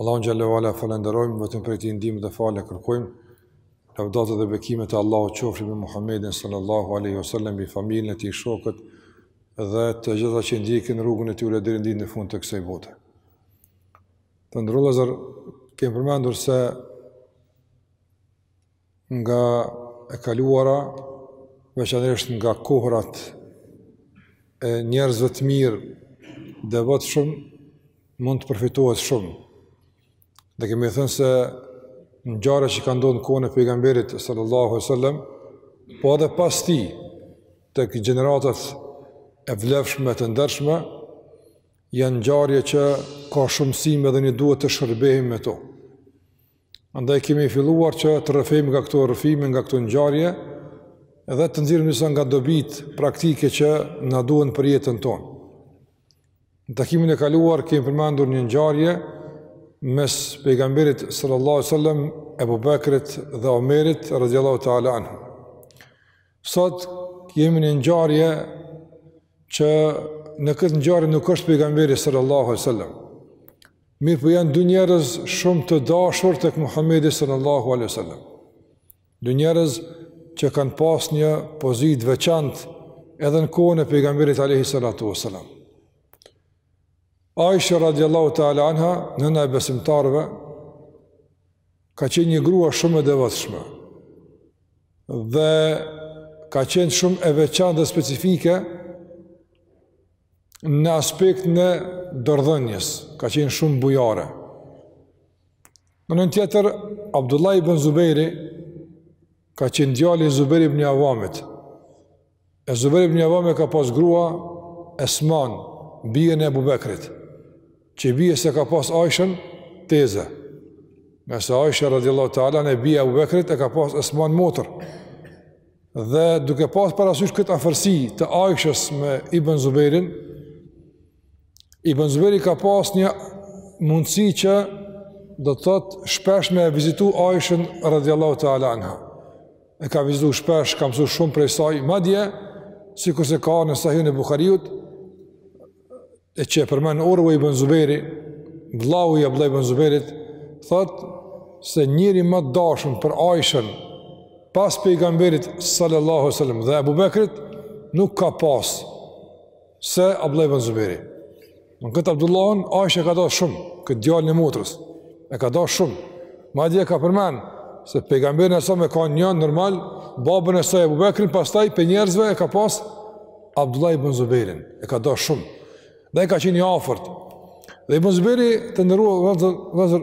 Allahun xhelle ve ala e falënderojmë vetëm prej tij ndihmë dhe falje kërkojmë. Lavdatat dhe bekimet e Allahut qofshin mbi Muhammedin sallallahu alaihi wasallam mbi familjen e tij shokët dhe të gjithë ata që ndjekin rrugën e tij deri në ditën e fundit të kësaj bote. Të nderuar vëllezër kemi përmendur se nga e kaluara, veçanërisht nga kohërat e njerëzve të mirë, devotshëm, mund të përfitohet shumë. Dhe kemi thënë se ngjarjet që kanë ndodhur në kohën e pejgamberit sallallahu alajhi wasallam, po edhe pas tij tek gjeneratat e vlefshme të ndershme janë ngjarje që kanë shumë mësime dhe ne duhet të shërbehemi me to. Andaj kemi filluar që të rrëfejmë nga këto rrëfime, nga këto ngjarje, edhe të nxjerrim disa nga dobitë praktike që na duhen për jetën tonë. Në takimin e kaluar kemi përmendur një ngjarje mes pejgamberit sallallahu sallam, Ebu Bekrit dhe Omerit, radiallahu ta'ala anhu. Sot jemi në një ngjarje që në këtë ngjarje nuk është pejgamberi sallallahu alaihi wasallam. Mirëpo janë dy njerëz shumë të dashur tek Muhamedi sallallahu alaihi wasallam. Dy njerëz që kanë pas një pozitë të veçantë edhe në kohën e pejgamberit alaihi salatu wasallam. Aisha radiallahu ta'ala anha, nëna e besimtarëve, Ka qenë një grua shumë e devotshme dhe ka qenë shumë e veçantë dhe specifike në aspektin e dorëdhënies, ka qenë shumë bujare. Në anën tjetër, Abdullah ibn Zubejri ka qenë djali i Zubejr ibn Avamit, E Zubair ibn Awam e ka pas grua Esman, bijën e Abu Bekrit, që i bie se ka pas Aishën teze. Ngase Aisha radhiyallahu ta'ala anha e bija e Abu Bekrit e ka pas Esman motër. Dhe duke pas parasysh këtë afërsi të Aishës me Ibn Zubairin, Ibn Zuberi ka pas një mundësi që do të thotë shpesh me e vizitu Aishën radhiyallahu ta'ala anha. E ka vizitu shpesh, ka mësu shumë prej saj, madje sikurse ka në Sahihun e Bukhariut e që e përmend Urwa ibn Zuberi, vllau i Abdullah ibn Zuberit, thotë se njeri më të dashun për Aishën pas pejgamberit sallallahu sallam dhe Abu Bekrit nuk ka pas se Abdullah ibn Zuberi. Në këtë Abdullahun, Aisha e ka dashë shumë, këtë djalin e motrës, e ka dashë shumë. Madje e ka përmenë, se pejgamberin alejhi selam e ka një, normal, babën e saj Ebu Bekrin, pastaj prej njerëzve e ka pas Abdullah ibn Zuberin, e ka dashë shumë. Edhe ka qenë i afërt. Dhe ibn Zuberi të nderuar vëllezër,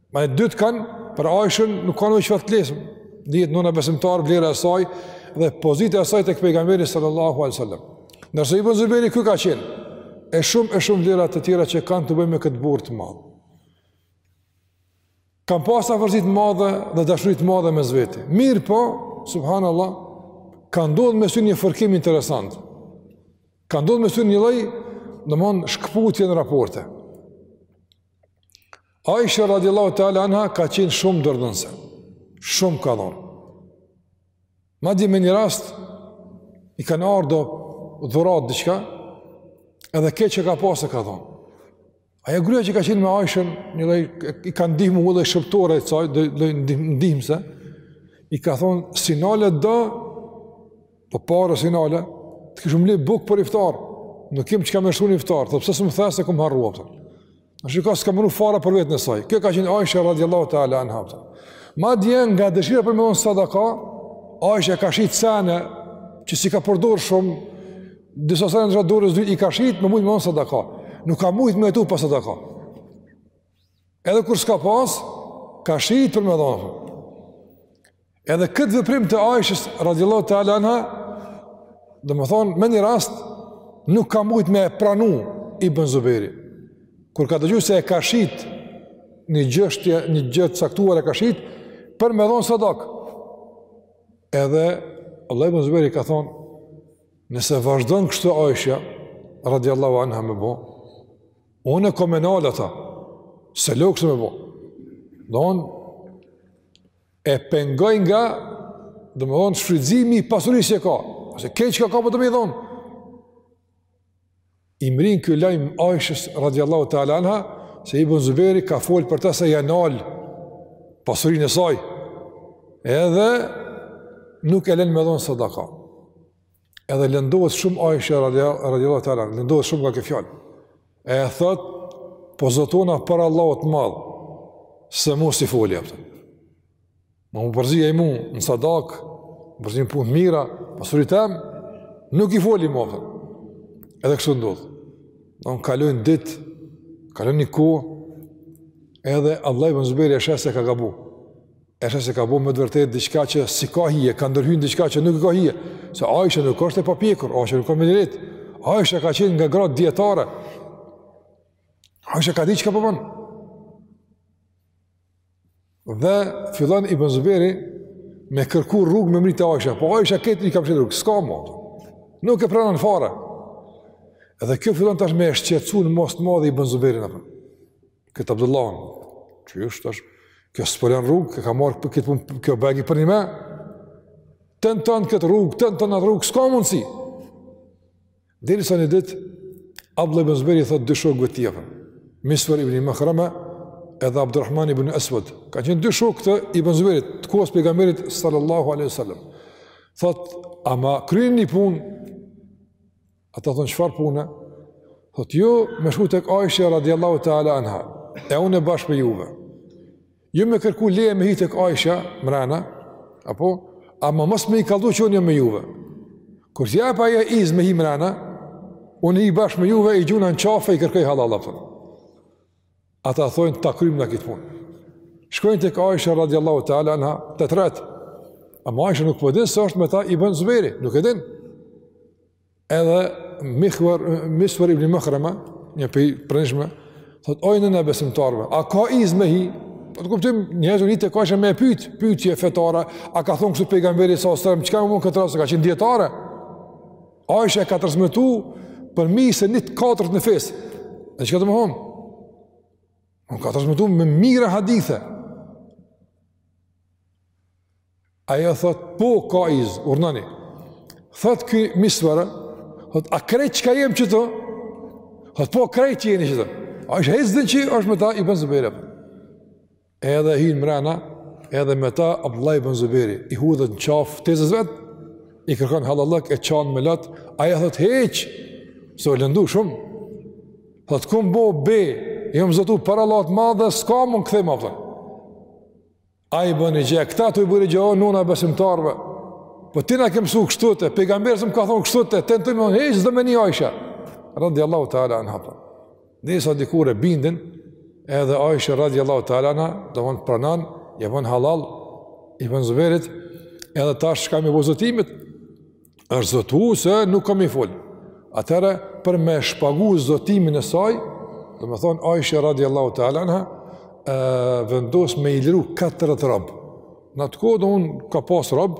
Ma e dytë kanë, për Aishën nuk ka nevojë ça të flasim, dihet nëna e besimtarëve, vlera e saj dhe pozita e saj tek pejgamberi sallallahu alaihi wasallam. Ndërsa Ibn Zuberi ky ka qenë e shumë e shumë vlera të tjera që kanë të bëjnë me këtë burrë të madh. Kanë pas afërsi të madhe dhe dashuri të madhe mes vete. Mirëpo, subhanallahu, ka ndodhur mes tyre një fërkim interesant. Ka ndodhur mes tyre një lloj, domthon shkputje në raporte. Aisha radiallahu ta'ala anha ka qenë shumë dorëdhonëse, shumë ka dhonë. Madje me një rast, i kanë ardh do dhurata diçka, edhe krejt çka ka pasë ka dhonë. Ajo gruja që ka qenë me Aishën, një lloj, i ka ndihmu edhe shërbëtore e saj, dhe ndihmëse, i ka thonë, s'i nale do, Po para s'i nale, të kishim ble bukë për iftar, nuk kemi çka me shtru në iftar, tha pse s'më the se e kom harru, apëtë. Shiko, s'ka menu fare për veten e saj, kjo ka qenë Aisha radiallahu ta'ala anha. Madje nga dëshira për me dhonë sadaka, Aisha ka shit sene, që s'i ka përdor shumë, disa sene një gja të dorës dytë, i ka shit me mujtë me dhonë sadaka. Nuk ka mujtë me jetu pa sadaka. Edhe kur s'ka pas, ka shit për me dhonë. Edhe këtë veprim të Aishës, radiallahu ta'ala anha, domethonë, me një rast, nuk ka mujt me e pranu Ibn Zuberi. Kur ka dëgju se e ka shit, një çështje, një gjë të caktuar e ka shit, për me dhonë sadaka. Edhe, Abdullah ibn Zuberi ka thonë, nëse vazhdon kështu Aishja, radiallahu anha me bo, Unë e kom me nal ata, s'e lo kështu me bo. Domethonë, e pengoj nga, domethonë, shfrytëzimi i pasurisë që ka. Ose krejt çka ka po do me i dhonë. I mrrin ky lajm Aishës, radiallahu ta'ala anha, se Ibn Zuberi ka folë për ta se ja nal pasurinë e saj. Edhe nuk e lenë me dhonë sadaka. Edhe lëndohet shumë Aisha radiallahu ta'ala, lëndohet shumë nga kjo fjalë. E thot, po zotohna para Allahut të madh, se mo s'i foli, apëtën. Me m'u përzi ai mu në sadaka, me m'u përzi në punë të mira, pasuri tem, nuk i foli mo, apëtën. Edhe kështu ndodhë. Domethonë kalojnë ditë, kalojnë një kohë, edhe Abdullah ibn Zuberi e sheh se ka gabu. E sheh se ka bo me të vërtetë diçka që s'i ka hije, ka ndërhy n'diçka që nuk i ka hije, se Aisha nuk është e papjekur, Aisha nuk ka me njërit, Aisha ka qenë nga gratë dijetare, Aisha ka ditë çka po ban. Po Dhe fillon Ibn Zuberi me kërku rrugë me mrri te Aisha, po Aisha këtë i ka përshetë rrugë, s'ka mo, nuk e pranon fare. Dhe kjo fillon tash me e shqetsu në masë të madhe Ibn Zuberin përban. Këtë Abdullah, që ju është është, kjo së përën rrugë, kjo ka marrë këtë punë, kjo bo be përnjime, tenton këtë rrugë, tenton atë rrugë, s'ka mundësi. Derisa një ditë, Abdullah ibn Zuberi i thotë dy shokëve tjerë, Misver ibn Mahrama edhe Abdurrahman ibn Esved, kanë qenë dy shokë të ibn Zuberit, të kohës pejgamberit sallallahu aleyhi sallam. Thotë, a ma kryeni një punë, Ata thonë çfarë pune? Thot ju jo, me shku tek Aisha radhiyallahu ta'ala anha. E unë bashkë me juve. Ju jo, me kërku leje me hi tek Aisha mrena, apo ama mos me i kallxu që unë jom me juve. Kur jap aja izë me hi mrena, unë hi bashkë me juve i gjuna në qafë i kërkoj hallall apo. Ata thonë ta kryjmë na këtë punë. Shkojnë tek Aisha radhiyallahu ta'ala anha, të tretë. A Aisha nuk po din se është me ta Ibn Zuberi, nuk e din. Edhe Mihwar Miswar ibn Mahrama, një prej pranishme, thotë oj nëna besimtarve, a ka izë me hi? Po të kuptojmë, njerëzit hin tek Aisha me pyet, pyetje fetare, a ka thonë kështu pejgamberi sa selam, çka më ka thënë se ka qenë dijetare? Aisha ka transmetu përmi se një të katërtën e fesë. Dhe çka do me thonë? Ajo ka transmetu me mija hadithe. Aja thot, po, ka izë, urnoni. Thot ky Misveri, thot, a krejt çka jemi qëtu? Thot, po, krejt që jeni qëtu. Aisha hiç s'din që është me ta Ibn Zubejri. Edhe hin mrena, edhe me ta Abdullah ibn Zuberi, i hudhet në qafë, tezes vet, i kërkon hallallëk, e qanë me lot, aja thot hiç, se o lëndu shumë, thot kom bo be, jom zotu para Allahut të Madh, s'ka më në këthej ma pëtën. Ai bon rixha, këta të dy bojnë rixha, o nona besimtarve, po ti na ke mësu kështute, pejgamberi sa selam ka thonë kështute, tentojnë domethonë, hiç, s'do me ni Aisha radiallahu ta'ala anha. Derisa dikur e bindin, edhe Aisha radiallahu ta'ala anha, domethonë pranon, ia bon hallall Ibn Zuberit, edhe tash çka me bo zotimit, është zotu se nuk ka me i folë. Atëherë, për me shpagu zotimin e saj, domethonë, Aisha radiallahu ta'ala anha, vendos me i liru katërdhetë robë. Në atë kohë domethënë ka pas rob,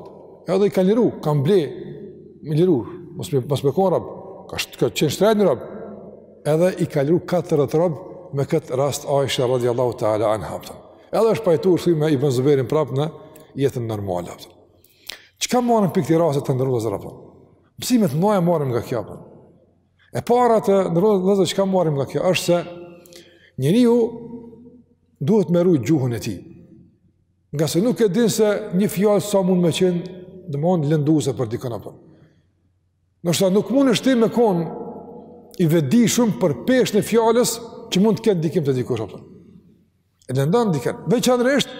edhe i ka liru, ka ble, me liru, mos me, mos me konë rob, ka, ka qenë shtrejt një rob, edhe i ka liru 40 rob me këtë rast Aisha radiallahu ta'ala anha, a kupton. Edhe është pajtu, kthy me Ibn Zuberin prapë në jetën normale, a kupton. Çka marrim prej këtij rasti të nderuar vëllezër, a kupton? Mësimet që i marrim nga kjo, a kupton. E para të nderuar vëllezër çka marrim nga kjo, është se njeriu duhet me rujt gjuhën e tij, Ngase nuk e din se një fjalë sa mund me qenë, domethënë lënduese për dikën, a kupton. Ndoshta nuk mundesh ti me konë i vetëdijshëm për peshën e fjalës që mund të ketë ndikim te dikush, a kupton. E lëndon dikën. Veçanërisht,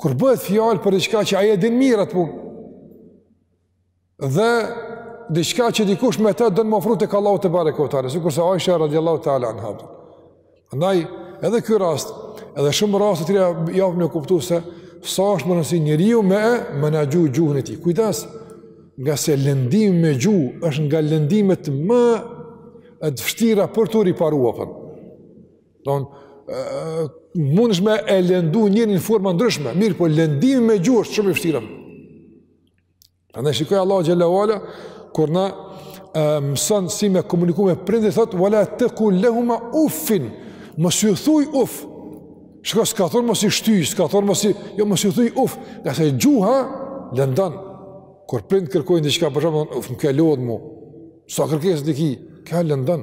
kur bëhet fjalë për diçka që ai e din mirë atë punë, Dhe diçka që dikush me të do me u afru tek Allahu tebareke ue teala, sikurse Aisha radhiyallahu ta'ala anha. Andaj edhe ky rast, edhe shumë raste të tjera japin me kuptu se sa është me rëndësi njeriu me e menaxhu gjuhën e tij. Kujdes, ngase lëndimi me gjuhë është nga lëndimet më të vështira për të riparu, a kupton. Domethënë, mundesh me e lëndu njerin në forma të ndryshme, mirëpo lëndimi me gjuhë është shumë i vështirë. Prandaj shikoje Allahu xhelle ve ala, kur na mëson si me komuniku me prindët, thotë, vela tekul lehuma uffin, mos ju thuj uff, shiko s'ka thonë mos i shty, s'ka thonë mos i, jo mos ju thuj uff, ngase gjuha lëndon, kur prindi kërkon diçka për shembull, uff, më ke lodhë mu, sa kërkesa ti ki, kjo lëndon,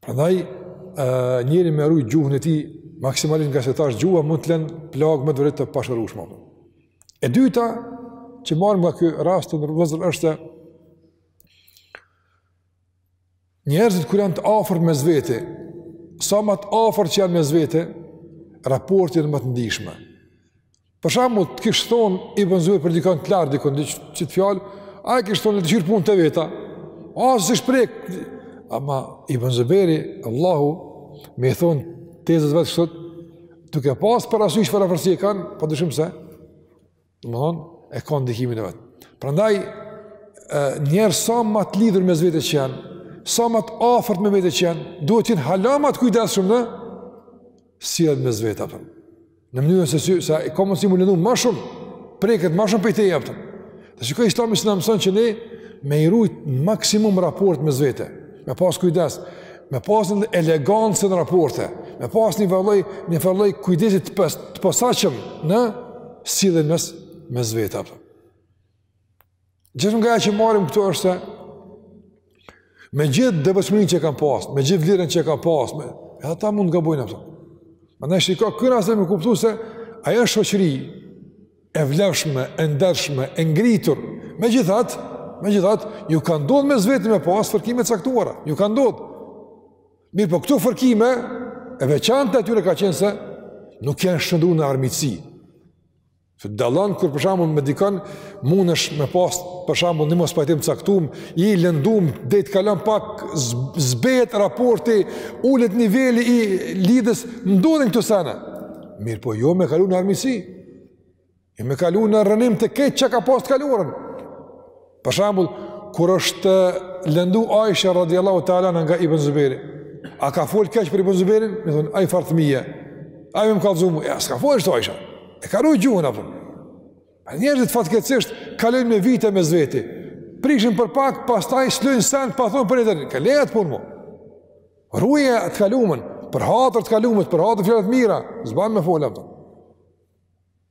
Prandaj njeriu me rujt gjuhën e tij maksimalisht ngase tash gjuha mund të lënë plagë me të vërtetë të pashërueshme. E dyta që marrim nga ky rast të nderuar vëllezër është njerëzit kur janë të afërt mes veti, sa më të afërt që janë mes veti, raporti është më i ndjeshëm. Për shembull, të kish thon Ibn Zubair për dikon të largët dikon diç qit fjalë, ai kish thon t'kqyr punët e veta. A si shpreh? Ama Ibn Zubairi, Allahu me i thon tezes vet sot, duke pas parasysh çfarë afërsie kanë, pa dyshim se, domethënë, e kanë ndikimin e vet. Prandaj, njerëzit sa më të lidhur mes vete që janë, sa më të afërt mes vete që janë, duhet të jenë hala ma t'kujdesshëm në sjellje mes vete, a kupton. Në mënyrën se si se ka mundësi me u lëndu më shumë, preket më shumë prej tij, a kupton. Dhe shiko Islami si na mëson që ne me i rujt maksimum raportet mes vete, me pas kujdes, me pas një elegancë në raporte, me pas një farë lloj, një farë lloj kujdesi të, pos, të posaçëm në sjelljen mes mes vete, a kupton. Gjithë nga e që marrim këtu është se me gjithë devotshmërinë që e kanë pasë, me gjithë vlerën që e kanë pasë, me... edhe ata mund të gabojnë apo. Ma në shiko, kena se me kuptu se aja shoqëri e vlefshme, e ndershme, e ngritur, megjithatë, megjithatë, ju ka ndodhë mes veti me pasë fërkime t'caktuara, ju ka ndodhë. Mirëpo këto fërkime, e veçanta e tyre ka qenë se nuk janë shëndrru në armiqësi, Se dallon kur për shembull me dikon mundesh me pas për shembull një mospajtim t'caktum, i lëndum deri të kalon pak zbehet raporti, ulet niveli i lidhjes, ndodhin këto sene. Mirëpo jo me kalu në armiqësi, jo me kalu në rrënim të keq që ka pas të kaluarën. Për shembull, kur është lëndu Aisha radhiyallahu ta'ala nga Ibn Zubejri, a ka fol keq për Ibn Zubejrin? Me thon, ai fort fëmijë. Ai më kallzu, jo, s'ka fol ashtu Aisha. E ka rujtë gjuhën apo? A njerëzit fatkeqësisht kalojnë me vite mes veti. Prishen për pak, pastaj s'lojn sen pa thon për tjetrin. Ka lejet pun mo. Ruje të kalumen, për hatër të kalumes, për hatër fjalët mira, s'ban me fol apo.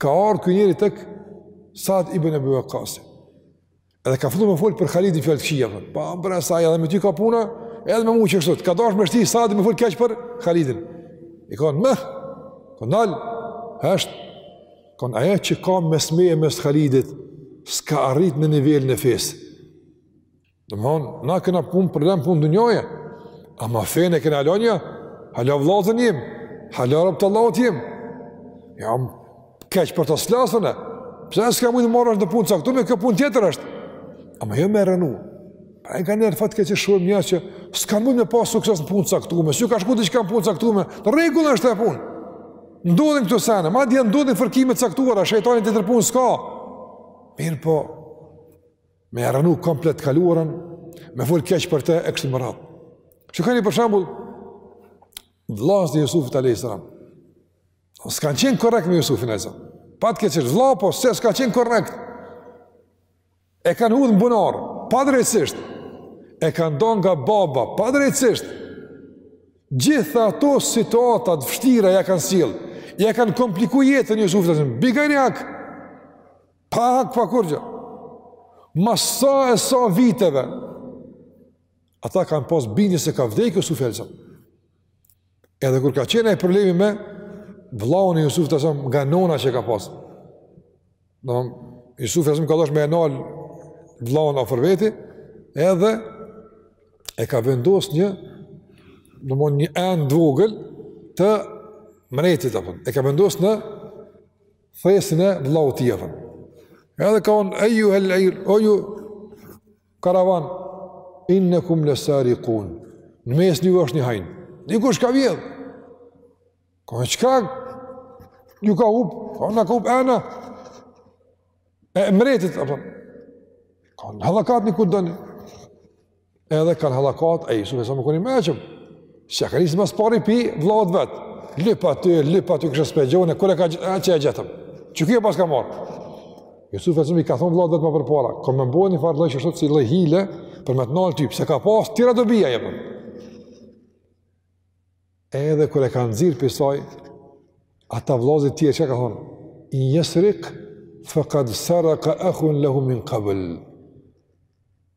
Ka ardhë një njeri tek Sad ibn Ebi Vekasi. Edhe ka fillu me folë për Khalidin fjalë të këqija, për. pa më përra saj, edhe me ty ka puna, edhe me mu qështu. Ka dash me shti Sadin me folë keq për Khalidin. I ka thënë meh, ka thënë nal, hesht. Ka thënë aja që ka mes meje e mes Khalidit, s'ka arrit në nivelin e fesë. Domethënë, na kena punë problem punë dunjaje, ama fenë e kena hala nja, hala vllazën jem, hala robë të Allahut jem, jo, keq për të s'flas unë, pse s'ka mujtë marrëveshtë në punë t'caktume, kjo punë tjetër është, ama jo me rrënu, pra ka njerëz fatkeqësisht që s'ka mujtë me pas sukses në punë t'caktume, s'ju ka shku të që kam punë t'caktume, në rregull është ajo punë, ndodhin këto sene, madje ndodhin fërkime t'caktuara, shejtani tjetër punë s'ka, mirëpo, Me e rrënu komplet të kaluarën, me folë keq për te e kështu me radhë. Shikoni për shembull, vllaznit e Jusufit a.s. S'kanë qenë korrekt me Jusufin a.s. Fatkeqësisht vlla, po se s'kanë qenë korrekt. E kanë hudhë në bunar, padrejtësisht. E kanë da nga baba, padrejtësisht. Gjitha ato situatat e vështira ja kanë sjellë, ja kanë kompliku jetën Jusufit a.s. Bi gajri hak, Pa hak, pa kurgjë. Mas sa e sa viteve, ata kanë pas bindje se ka vdekë Jusufi a.s. Edhe kur ka qenë ai problemi me vllaun e Jusufit a.s. nga nona që ka pas. Domethënë, Jusufi a.s. ka dasht me e nalë vllaun afër veti, edhe e ka vendos një domethënë një enë t'vogël të mretit, apo. e ka vendos në thesin e vllaut të vet. Edhe ka thon, ejjuhel iru, o ju karavan, innekum lesarikun, në mes një është një hajn, dikush ka vjedh, ka diçka, na ka hup, ka, na ka hup ena e mretit, a kupton, kanë hallakat një kutë dëni, Edhe kanë hallakat, e Jusuf e sa më koni me eqëm, që ja ka nis ma s'pari pi vllaut vet, lyp aty, lyp aty, kështu shpjegojnë, kur e ka gjet, e qe e gjetëm, qe ky e paska marrë. Jusufi alejhi selam i ka thonë vllaut vet ma përpara, kam me bo një farë lloj që është si lloj hile, për me të nalë ty, pse ka pas, tira do bia, jepëm. Edhe kur e ka nxjerr pi saj, ata vllaznit tjerë çka thonë, in jesrik fekad sereka ehun lehu min kabl.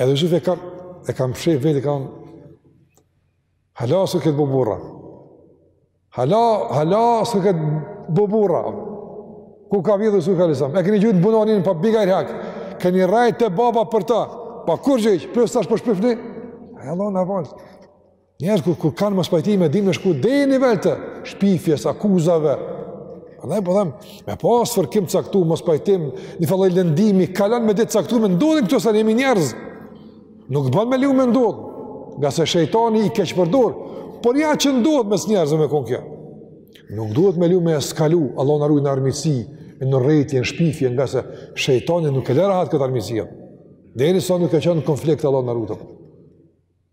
Edhe zhëtë e kam, e kam shëjë vetë, e kam, hala së këtë bo burra, hala, hala së këtë bo burra, ku ka vjetë dhe së këtë alisam, e këni gjithë në bunonin, pa biga i rhek, këni rajtë të baba për ta, pa kur gjithë, për së tash për po shpifni, e Allah në avalë, Njerëz kur, kur kanë mospajtime, dinë me shku deri në nivel të shpifjes, akuzave. Andaj po them, me pas fërkim të caktu, mospajtim, një farë lloj lëndimi, kalon me ditë caktu, me ndodhin këto se jemi njerëz. Nuk ban me leju me ndodh, ngase shejtani i keqpërdor, por ja që ndodh mes njerëzve kjo. Nuk duhet me leju me eskalu, Allah na ruajt në armiqsi, e në urrejtje, në shpifje, ngase shejtani nuk e le rahat këtë armiqsi. Deri sa nuk e çon n'konflikt, Allah na ruajt.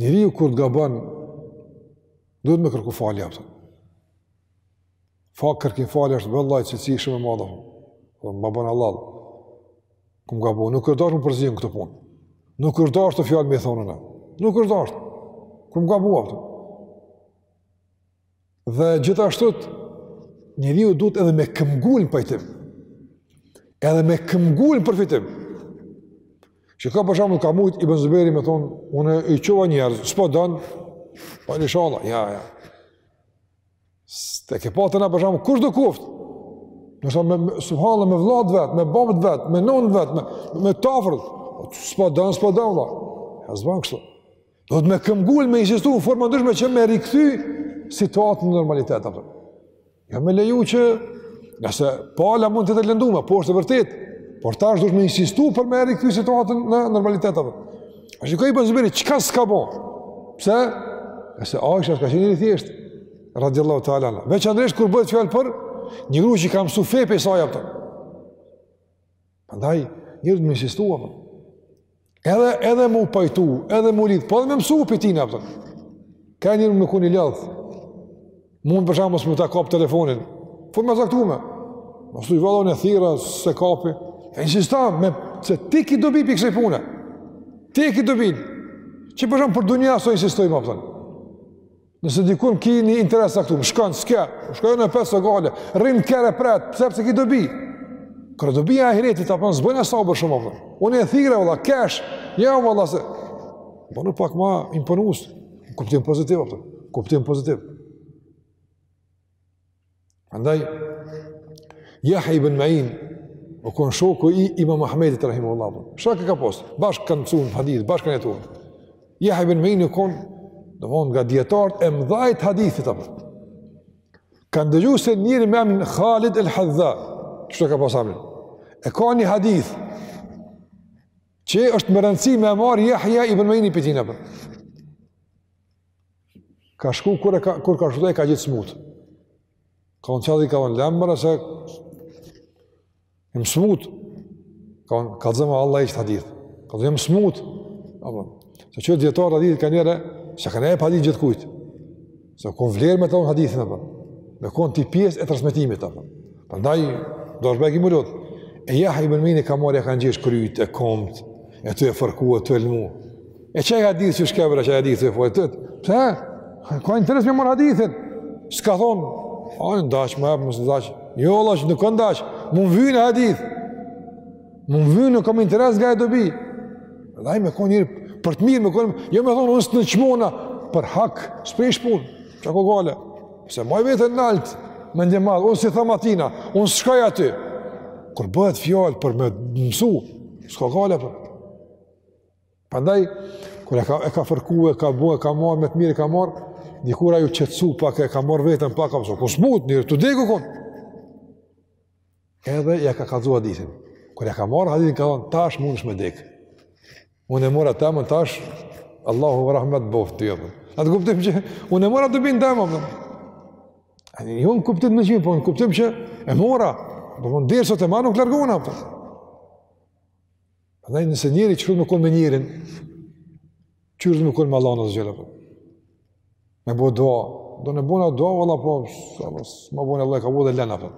Njëri ju kur të gabon, duhet me kërku falja, pëtëm. Fa kërkim falja është vëllaj, që si shumë e madhë, dhe më bënë Allah. Këm gabon, nuk është dashtë më përzinë këtë punë. Nuk është dashtë të fjallë me thonën e. Nuk është dashtë. Këm gabon, pëtëm. Dhe gjithashtu njeriu duhet edhe me këmbngul n'pajtim. Edhe me këmbngul përfitim. Se ka për shembull ka mujt Ibn Zubejri me thon, unë i çova njerëz, s'po don. Po inshallah, jo, jo. Te ke pa te na për shembull kushdo koft? Do të me subhanallah me vëllat vet, me babët vet, me nënën vet, me me t'afërt. S'po don, s'po don vëlla. Jo s'ban kështu. Duhet me këmbngul me insistu në forma t'ndryshme që me rikthy situatën në normalitet. A kupton. Jo jo me leju që, nëse pala mund të jetë e lëndume, po është e vërtetë, por ti duhesh me insistu për me rikthy situatën në normalitet. A kupton. A shikon Ibn Zubejri, çka s'ka bo? Pse? Se Aisha s'ka qenë njeri i thjeshtë, radiallahu ta'ala. Veçanërisht kur bëhet fjalë për një gru që e kem msu fenë pi saj, a kupton. Prandaj njeri me insistu. Edhe edhe m'u pajtu, edhe m'u lidh, po edhe me mësu pi tina apo. Ka njerë me kuni lodh. Mund për shembull mos me ta kap telefonin. Po më zaktume. Mos valla un e thirra s'e kapi. E insiston me se ti ki dobi pi kësaj pune. Ti ki dobi. Qi për shembull për dunia aso insistojmë apo. Nëse dikun ki një interes këtu, më shkon, s'ke, më shkon në pesë s'ko gajle, rrin në kerr e pret, pse pse ki dobi? Kur o dobi e ahiretit, apo, s'bojna sabër shumë, apo. unë e thirra, valla, kesh, jo, valla, se, po në pak ma imponusë, kuptim pozitiv, apo. kuptim pozitiv. Andaj, Jahja ibn Main, o konë shoku i imam Ahmedit, rahimehullah, shok e ka pasë, bashkë kanë mësu në hadith, bashkë kanë jetu. Jahja ibn Main, o konë, njoni nga dijetarët e mdhaj t'hadithit, apo. Ka ndëgju se njëri me emnin Khalid el Hadha, kështu ka pasë emnin, e ka një hadith, që është me rëndësi me marrë Jahja ibn Maini pi tina, apo. Ka shku kur e ka kur ka shku e ka gjetë smut. Ka thon çadi ka thon lemre se jom smut. Ka thon kallzoma Allah qet hadith. Ka thon jom smut. Apo. Se që dijetarët e hadithit ka njerë, çka kanë pa hadith gjithkujt. Se ka vlerë me thon hadithin apo. Me kon ti pjesë e transmetimit apo. Prandaj u dashtë bajagi m'u lodh. E Jahja ibn Maini ka marrë ka ngjesh kryt e komt. E tu e fërku e tu e lmu. E që e hadith që shkebra që e hadith që e fojë tëtë? Pse? Ka interes me marrë hadithin. S'ka thonë, a ndashë, ma ep, mos ndashë. Jo, Allah, që nuk në ndashë. Mu më vyn ai hadith. Mu më vyn, un kam interes nga e dobi. Dhe me konë njeri, për të mirë, me konë, jo me thonë, unë së në qmona, për hak, së prej shpunë, që s'ko gajle. Se maj veten naltë, mendjemadh, unë s'i thom atina, unë s'shkoj aty. Kur bëhet fjalë për me mësu, s'ka gajle apo. Prandaj kur e ka e ka fërku, e ka bo, ka marr me të mirë, ka marr dikur aj u qetsu pak e ka marr veten pak apo ku smut mirë tu dek u kon. Edhe ja ka kallzu hadithin. Kur e ka marr hadithin ka thon tash mundesh me dek. Unë mora temen tash Allahu rahmet boft ty apo. Aj në kuptim që unë mora të bin dëm apo. A ne jo kuptim më shumë, po në kuptim që e mora. Do me thonë derisa ta marr nuk largona apo. Andaj nëse njëri qërët me konë me njërin, qërët me konë me Allahun xhel-le, apo. Me bo dua, unë bona dua, valla, po, ma bon Allahu kabul e lena, apo.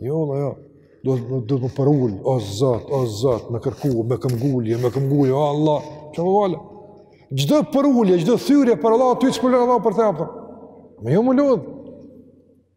Jo, Allahu do, do, do të përul, o Zot, o Zot, me kërku, me këmbëngulje, me këmbëngulje, o Allah, që më valë. Çdo përulje, çdo thyrje për Allah, ty që përlën Allah për te, apo. Me jo m'u lodhë.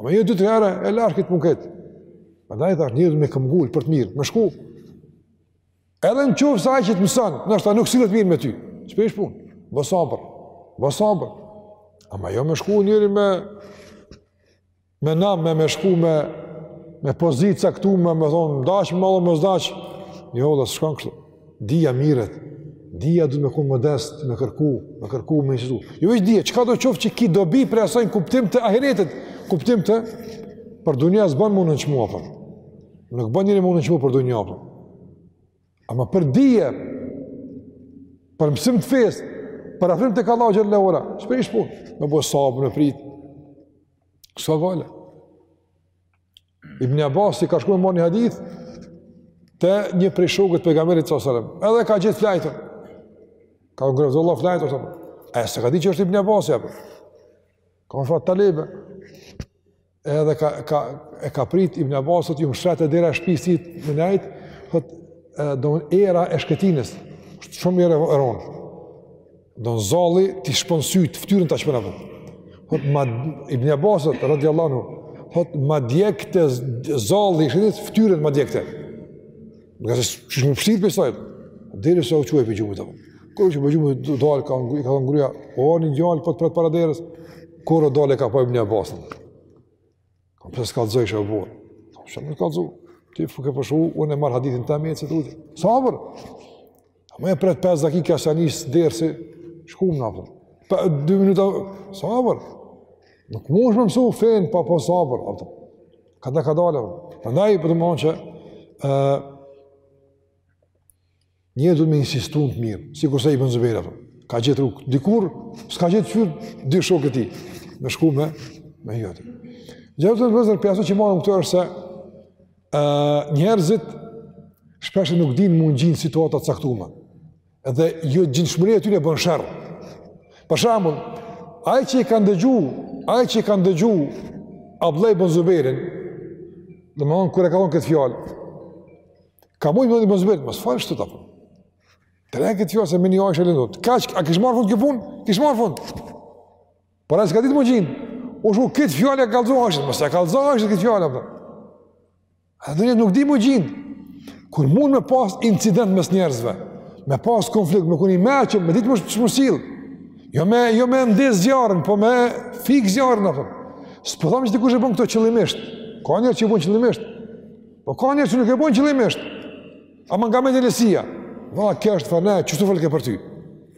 Ama jo dy tri herë, e la këtë punë krejt. Prandaj thash, njeri me këmbëngul për të mirë, me shku. Edhe në qoftë se ai që të mëson, ndoshta nuk sillet mirë me ty. S'prish punë. Bo sabër, bo sabër. Ama jo me shku njeri me, me nam, me me shku me, me pozitë të caktume, me thonë, daç, më allë, mos daç. Jo, dhe s'shkon kështu. Dija merret, dija do me kon modest, me kërku, me kërku, me insistu. Jo veç dija, çkado qoftë që ki dobi prej asaj në kuptim të ahiretit, kuptim të, për dunja s'bon me u nënçmu, apo. Nuk bon njeri me u nënçmu për dunja, apo. Ama për dije, për mësim të fesë, për afrim tek Allahu xhel-le ue ala, s'prish punë, me bo sabër, me pritë, kësa gale. Ibn Abbasi ka shku me marr një hadith te një prej shokëve të pejgamberit sallallahu alajhi wasallam. Edhe e ka gjet flejtun. Ka ngrohtë Allah flejtun apo? Ai s'e ka ditë që është Ibn Abbas apo? Ka më fat talebe. Edhe ka ka e ka prit Ibn Abbas tuj u mshtet te dera e shpisë me najt, thot do era e shkretinës. Është shumë era e rond. Do me thon zalli t'i shpon sytë, ftyrën ta shpon, apo. Thot Ibn Abbasi radhiyallahu anhu, thot ma djekte zalli i shkretinës fytyrën ma djekte. Nga se qysh me pshtu prej saj. Derisa u çu ai prej gjumit, apo. Kur u çu prej gjumit do dal ka, i ka thon gruja, o një djalë po të pret para derës. Kur o dalë e ka pa Ibn Abbasin. Ka thon pse s'kallzojshe bre. Ka thon pse nuk kallzojshe. Ti fuk e përshu, unë e marr hadithin të mjetë, se të ujtë. Sabër! A me e prit 5 dakika s'ka nis dersi, shkun, apo. Pa 2 minuta, sabër! Nuk munesh me mësu fenë pa bo sabër, apo. Kada ka dalë, apo. Prandaj, po do me thonë që, Njeri duhet me insistu në të mirë, sikurse Ibn Zubejri, ka gjet rrugë, dikur, s'ka gjet mënyrë, dy shokë e tij, me shku me, me hi te. Gjithashtu vëllezër, prej asaj që marrim këtu është se, uh, njerëzit, shpeshherë nuk din me u gjind në situata të caktume, edhe jo gjindshmëria e tyne bon sherr. Për shembull, ai që e kanë dëgju, ai që e kanë dëgju, Abdullah ibn Zubairin, do me thonë kur e ka thonë këtë fjalë, Ka mujtë me i thon Ibn Zubejr, mos fol ashtu, apo. Tërhiqe këtë fjalë se me e ni Ajshja e lëndon. Kaq, a kish marr fund kjo punë? Kish marr fund. Por ai s'ka ditë me u gjind. O shku, këtë fjalë ia kallzo Ajshes, mos ia kallzo Ajshes këtë fjalë, apo. Edhe njeri nuk di me u gjind. Kur mund me pas incident mes njerëzve, me pas konflikt, me kon i mençëm, me ditë qysh me u sjell. Jo me, jo me ndez zjarrin, po me fik zjarrin, apo. S'po tham që dikush i bon këto qëllimisht. Ka njerëz që i bojnë qëllimisht. Po ka njerëz që nuk e bojnë qëllimisht, ama nga mendjelehtësia. Valla, kesh te filani, qështu folke për ty?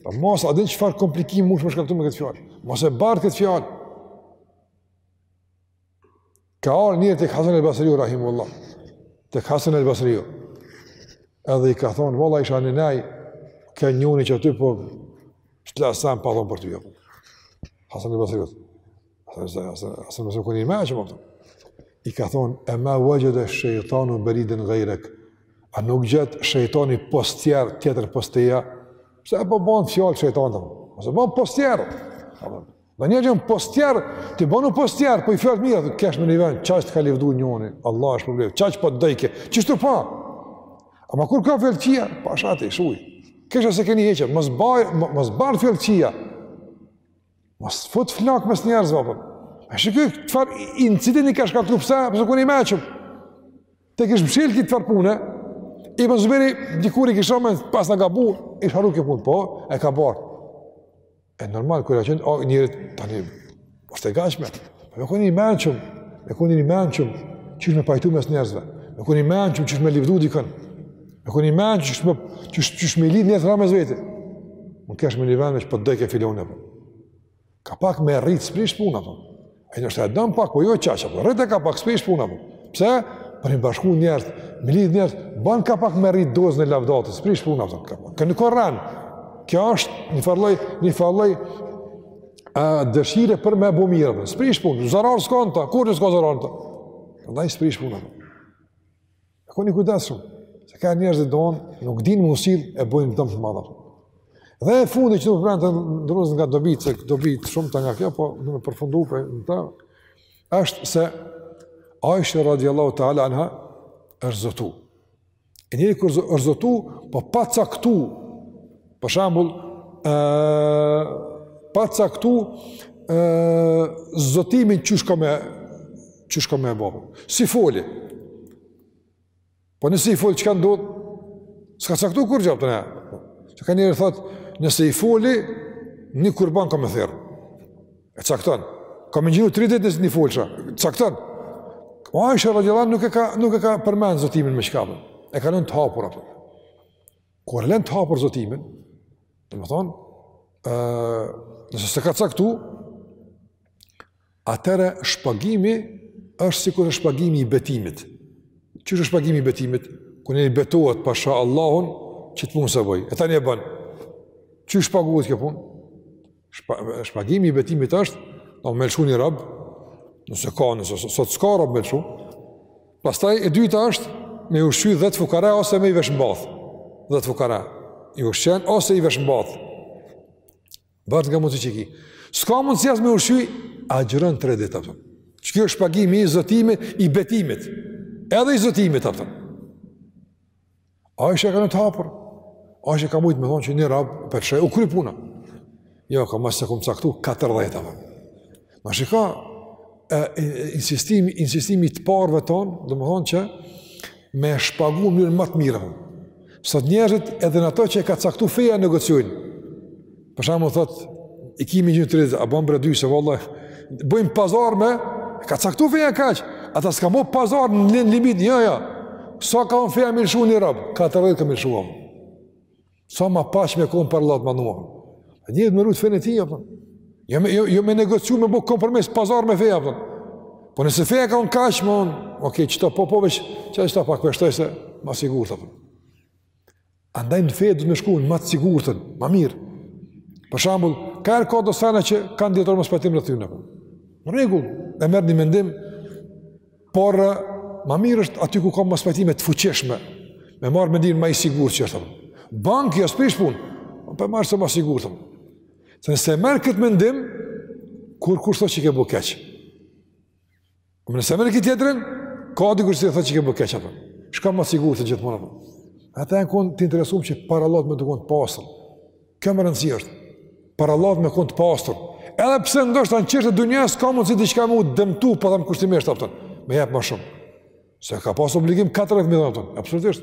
Pa po mos, a din çfarë komplikimi mundesh me shkaktu me këtë fjallë? Mos e bart këtë fjalë. Ka ardh njëri tek Hasan el Basriu, rahimehullah. Tek Hasan el Basriu. Edhe i ka thonë, valla, isha në nejë, ka njëni që aty, po, që s'la sen pa thonë për ty, jo. Hasan el Basriu. Ose ose ose mos e keni më shumë ato. I ka thon ema vexhede shejtanu beriden gajrek. A nuk gjeti shejtani postier tjetër pos teje? Pse apo bën fjalë shejtani? Ose bën postier. Apo Në një gjënë postier, ti bënu postier për fjalë të mirë, të kesh me një vend, qështu të ka livdu njoni, Allah s'është problem, qështu po të dojke, qështu pa? Ama kur ka fjalë të këqija, pa shate, shuj, kishe s'e ke ni hiç, mos bart fjalë të këqija, Mos fut flakë mes njerëzve, apër. A shikon çfarë incidenti ka shkaktu, pse, pse s'u kon i mençëm. Ta kish mshilë këtë farë pune, Ibn Zubejri, dikur i kish rame, pas në ka bu, ish harru kjo punë, po, e ka bart. E normal, kur ka qenë, o, njërit, tani, është e gatshme, me kon i mençëm, me kon i mençëm, qysh me pajtu mes njerëzve, me kon i mençëm, qysh me livdu dikën, Me kon i mençëm qysh me, qysh me, qysh me lidh njerëzit mes veti. Më kesh me një vend me që për po dojke filani, për. Po. Ka pak me rritë, s'prish puna, për. Po. E nëse e don pak, po jo qaqa, për. Rrite ka pak, s'prish puna, për. Pse? Për me i bashku njerët, me lidh njerët, bon ka pak me rritë dozën e lavdatës, s'prish puna, për. Kjo nuk o rrenë, kjo është njëfarë lloj, njëfarë lloj, a dëshire për me bu mirë, për. S'prish puna, zarar s'ka në ta, kurrnjë s'ka zarar në ta. Ndaj s'prish puna, për. E koni kujdes shumë, se ka njerëz që don, nuk dinë me u sill e bëjnë dëm të madh. Dhe e fundit që nuk vran të ndrozë nga dobitë, se dobitë shumta nga kjo, po do me përfundu për në ta. Është se Aisha radhiyallahu ta'ala anha është zotu. E njeri kur është zotu, po pa caktu Për shembull, e, pa caktu e, zotimin çka me, çka me bo. S'i foli. Po nëse i foli, çka ndodh? S'ka caktu kurgjo për të. Se ka njëri thotë, nëse i foli, një kurban kam me therë. E cakton. Kam me agjëru 30 ditë nëse i folsha. Cakton. Po Aisha radiallahu anha nuk e ka nuk e ka përmend zotimin me çka bën. E ka lënë të hapur atë. Kur e lën të hapur zotimin, domethonë, ë, nëse s'e ka caktu, atëherë shpagimi është sikur shpagimi i betimit. Qysh është shpagimi i betimit? Kur njëni betohet pasha Allahun qët punë s'e boj. E tani e bën. Qysh shpaguhet kjo punë? shpagimi i betimit është, do me lëshu një rob, nëse ka, nëse sot s'ka rob me lëshu, pastaj e dyta është, me ushqy dhetë fukara, ose me i veshmbath, dhetë fukara, i ushqen, ose i veshmbath, varet nga mundësi që ki, s'ka mundësi as me ushqy, agjëron tre ditë, apëtëm. që kjo është shpagimi i zotimit, i betimit, edhe i zotimit, apëtëm. A s'e ka lanë të hapur? A s'ka mujtë me thonë që një rob pe lëshoj, u kry puna? Jo, ka thanë se kom caktu 40 amë. Ma shiko e, insistimi, insistimi i të parëve tonë, domethonë që me shpagu mënyrën ma të mirë. Sot njerëzit edhe në ato që e ka caktu feja negociojnë. Për shembull thotë, i kimi me ngji tri ditë, a bën bre dy se vallë. Bëjmë pazar me ka caktuar feja kaç. Ata s'ka më pazar në limit, jo jo. Sa ka un feja më shuni rob, 40 kam shuam. Sa më pas me kon për lart manuam. A dihet më rut fenë ti apo? Jo më jo, jo më negociu me bë kompromis pazar me feja apo. Po nëse feja ka un kaç më un, okay, çto po po vesh, çaj sta pak veshtoj se më sigurt apo. Andaj në fe duhet me shku në ma të sigurtën, ma mirë. Për shambull, ka herë ka do sena që kanë dijetarët mospajtim në thynë. Në rregull, e merr një mendim, por ma mirë është aty ku ka mospajtime të fuqishme, me marrë mendimin ma i sigurt që është. Bankë, jo s'prish punë, po merr sa ma të sigurtën. Se nëse merr këtë mendim, kërkush s'të thotë që ke bo keq. Po nëse merr këtë tjetrin, ka dikush që të thotë që ke bo keq, apë. Shko ma të sigurtën gjithmonë, Ata janë konë të interesum që para Allahut me konë të pastër. Kjo me rëndësi është. Para Allahut me konë të pastër. Edhe pse ndoshta në çështje të dynjasë ka mundsi diçka m'u dëmtu, po them kushtimisht aftën. Me jep ma shumë. S'e ka pas obligim krejt ato, absolutisht.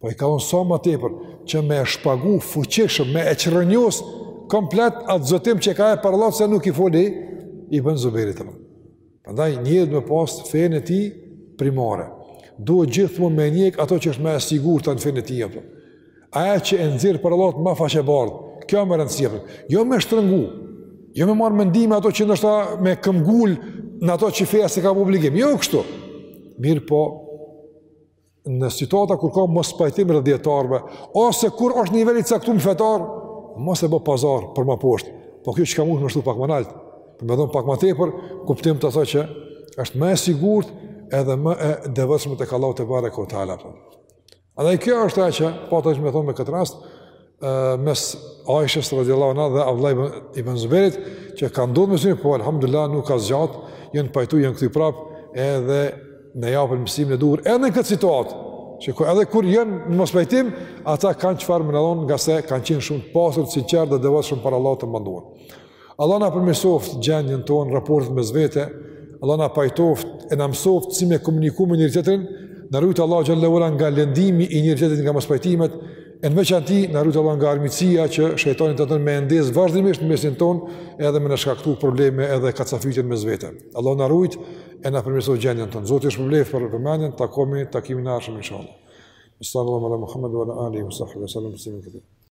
Po i ka lëshu sa më tepër që me e shpagu fuqishëm, me e çrrënjosë komplet atë zotim që ka e para Allahut se nuk i foli Ibn Zubejrit apo. Prandaj njeri duhet me pas fenë e tij primare. Duhet gjithmonë me ndjek ato që është më e sigurt në fenë e tij apo. Ajo që e nxjerr para Allahut ma faqebardhë. Kjo me rëndësi apo. Jo me shtrëngu. Jo me marr mendime ato që ndoshta me këmbgul në ato që feja s'i ka obligim. Jo kështu. Mirëpo, Në situata kur ka mospajtim rreth dijetarëve, ose kur është një nivel i caktum fetar, mos e bë pazar për më poshtë. Po kjo çka mund me shtu pak ma nalt, për me dhon pak më tepër, kuptim të asaj që është më e sigurt edhe më e devotshme tek Allahu tebareke ue teala. Edhe kjo është ajo që deshta me thon me këtë rast, mes Aishës radiallahu anha dhe Abdullah ibn, ibn Zuberit, që ka ndodhë mes tyne, po alhamdulillah nuk ka zgjatë, janë pajtu, janë kthy prapë, edhe na japin mësimin e duhur, edhe në këtë situatë, që ku edhe kur janë në mospajtim, ata kanë çfarë me na dhonë ngase kanë qenë shumë të pastër, sinqertë dhe devotë shumë para Allah të manduar. Allah na përmirësoft gjendjen tonë, raportet mes vete, Allah na pajtoft e na mësoft si me komuniku me njëri tjetrin, na rujt Allah xhele ue ala nga lëndimi i njëri tjetrit, nga mospajtimet, e në veçanti na rujt Allah nga armiqësia që shejtani tenton me ndez vazhdimisht në mesin tonë, edhe me na shkaktu probleme edhe kacafytje mes vete. Allah na rujt e na përmirësoft gjendjen tonë. Zoti ju shpërbleft për vëmendjen, takohemi takimin e ardhshëm inshallah. Sallallahu alaihi wa sallam Muhammedu ala alihi wa sahbihi sallam.